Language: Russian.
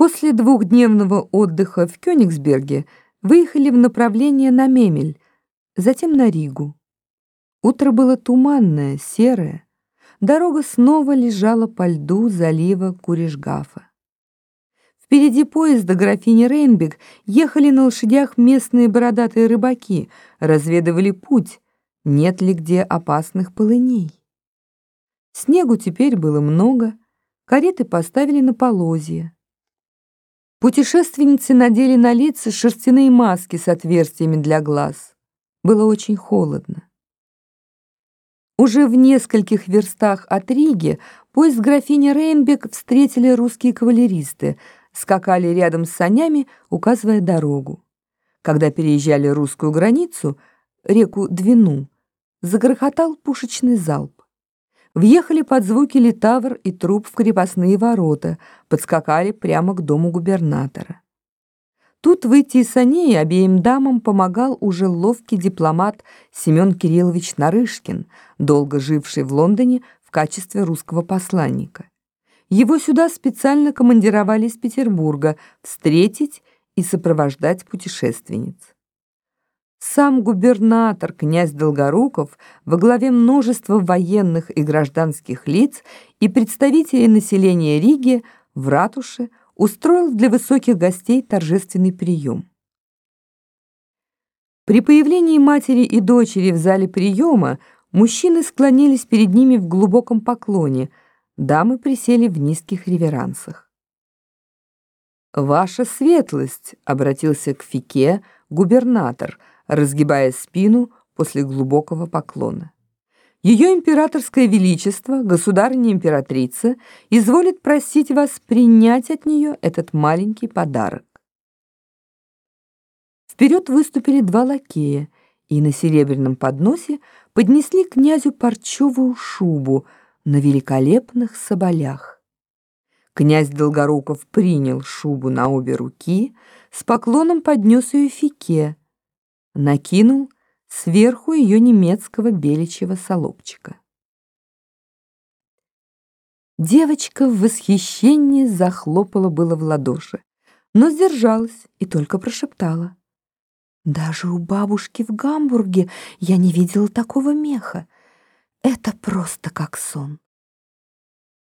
После двухдневного отдыха в Кёнигсберге выехали в направление на Мемель, затем на Ригу. Утро было туманное, серое. Дорога снова лежала по льду залива Куришгафа. Впереди поезда графини Рейнбек ехали на лошадях местные бородатые рыбаки, разведывали путь, нет ли где опасных полыней. Снегу теперь было много, кареты поставили на полозья. Путешественницы надели на лица шерстяные маски с отверстиями для глаз. Было очень холодно. Уже в нескольких верстах от Риги поезд графини Рейнбек встретили русские кавалеристы, скакали рядом с санями, указывая дорогу. Когда переезжали русскую границу, реку Двину, загрохотал пушечный залп. Въехали под звуки литавр и труп в крепостные ворота, подскакали прямо к дому губернатора. Тут выйти из саней обеим дамам помогал уже ловкий дипломат Семен Кириллович Нарышкин, долго живший в Лондоне в качестве русского посланника. Его сюда специально командировали из Петербурга встретить и сопровождать путешественниц. Сам губернатор, князь Долгоруков, во главе множества военных и гражданских лиц и представителей населения Риги в ратуше устроил для высоких гостей торжественный прием. При появлении матери и дочери в зале приема мужчины склонились перед ними в глубоком поклоне, дамы присели в низких реверансах. «Ваша светлость», — обратился к Фике губернатор — разгибая спину после глубокого поклона. Ее императорское величество, государыня-императрица, изволит просить вас принять от нее этот маленький подарок. Вперед выступили два лакея и на серебряном подносе поднесли князю парчевую шубу на великолепных соболях. Князь Долгоруков принял шубу на обе руки, с поклоном поднес ее Фике, накинул сверху ее немецкого беличьего солобчика. Девочка в восхищении захлопала было в ладоши, но сдержалась и только прошептала. «Даже у бабушки в Гамбурге я не видела такого меха. Это просто как сон».